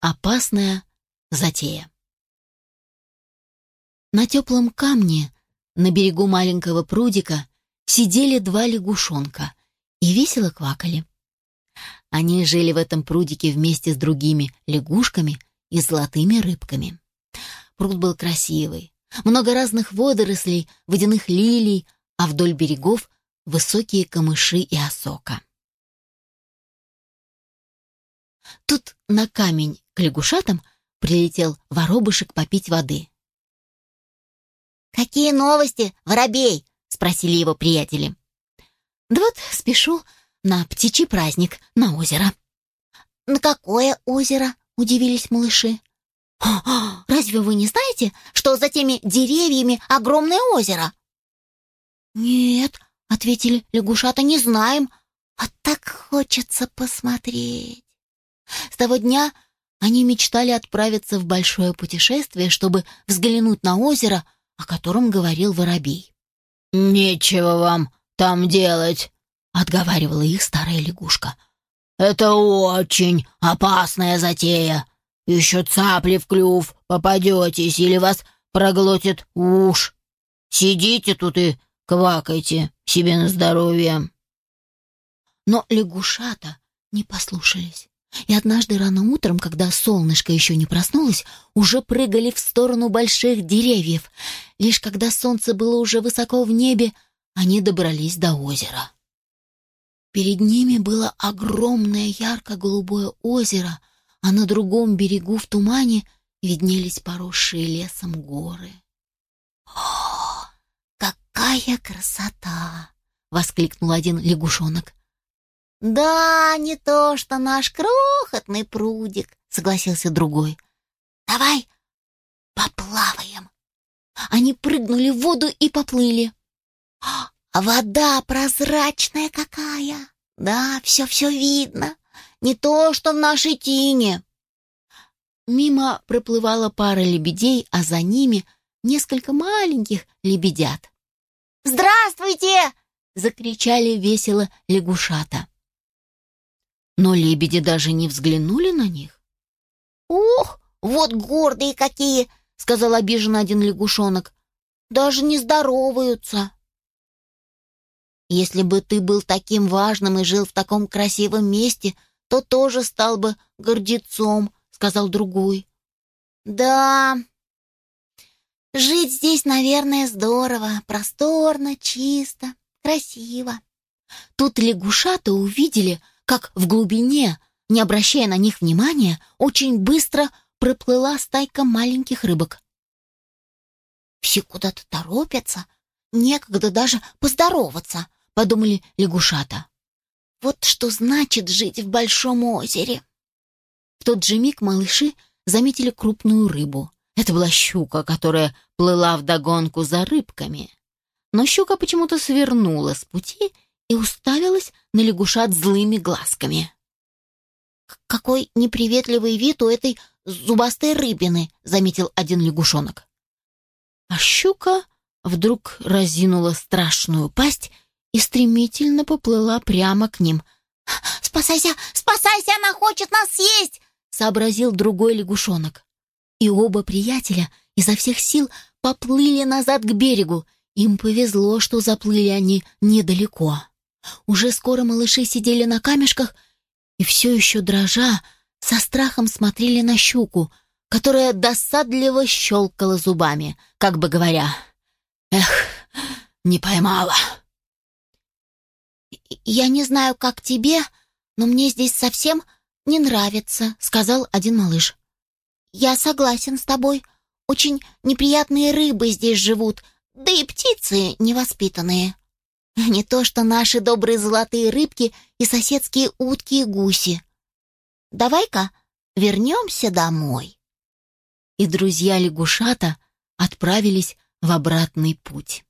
Опасная затея. На теплом камне на берегу маленького прудика сидели два лягушонка и весело квакали. Они жили в этом прудике вместе с другими лягушками и золотыми рыбками. Пруд был красивый, много разных водорослей, водяных лилий, а вдоль берегов высокие камыши и осока. Тут на камень к лягушатам прилетел воробушек попить воды. «Какие новости, воробей?» — спросили его приятели. «Да вот спешу на птичий праздник на озеро». «На какое озеро?» — удивились малыши. «Разве вы не знаете, что за теми деревьями огромное озеро?» «Нет», — ответили лягушата, — «не знаем. А так хочется посмотреть». С того дня они мечтали отправиться в большое путешествие, чтобы взглянуть на озеро, о котором говорил воробей. «Нечего вам там делать», — отговаривала их старая лягушка. «Это очень опасная затея. Еще цапли в клюв попадетесь или вас проглотит уж. Сидите тут и квакайте себе на здоровье». Но лягушата не послушались. И однажды рано утром, когда солнышко еще не проснулось, уже прыгали в сторону больших деревьев. Лишь когда солнце было уже высоко в небе, они добрались до озера. Перед ними было огромное ярко-голубое озеро, а на другом берегу в тумане виднелись поросшие лесом горы. «О, какая красота!» — воскликнул один лягушонок. «Да, не то, что наш крохотный прудик», — согласился другой. «Давай поплаваем». Они прыгнули в воду и поплыли. А вода прозрачная какая! Да, все-все видно. Не то, что в нашей тине. Мимо проплывала пара лебедей, а за ними несколько маленьких лебедят. «Здравствуйте!» — закричали весело лягушата. Но лебеди даже не взглянули на них. «Ух, вот гордые какие!» — сказал обиженно один лягушонок. «Даже не здороваются!» «Если бы ты был таким важным и жил в таком красивом месте, то тоже стал бы гордецом», — сказал другой. «Да, жить здесь, наверное, здорово, просторно, чисто, красиво». Тут лягушата увидели, как в глубине, не обращая на них внимания, очень быстро проплыла стайка маленьких рыбок. «Все куда-то торопятся, некогда даже поздороваться», — подумали лягушата. «Вот что значит жить в большом озере». В тот же миг малыши заметили крупную рыбу. Это была щука, которая плыла вдогонку за рыбками. Но щука почему-то свернула с пути и уставилась на лягушат злыми глазками. «Какой неприветливый вид у этой зубастой рыбины», — заметил один лягушонок. А щука вдруг разинула страшную пасть и стремительно поплыла прямо к ним. «Спасайся! Спасайся! Она хочет нас съесть!» — сообразил другой лягушонок. И оба приятеля изо всех сил поплыли назад к берегу. Им повезло, что заплыли они недалеко. Уже скоро малыши сидели на камешках и все еще дрожа, со страхом смотрели на щуку, которая досадливо щелкала зубами, как бы говоря, «Эх, не поймала». «Я не знаю, как тебе, но мне здесь совсем не нравится», — сказал один малыш. «Я согласен с тобой. Очень неприятные рыбы здесь живут, да и птицы невоспитанные». Не то что наши добрые золотые рыбки и соседские утки и гуси. Давай-ка вернемся домой. И друзья лягушата отправились в обратный путь.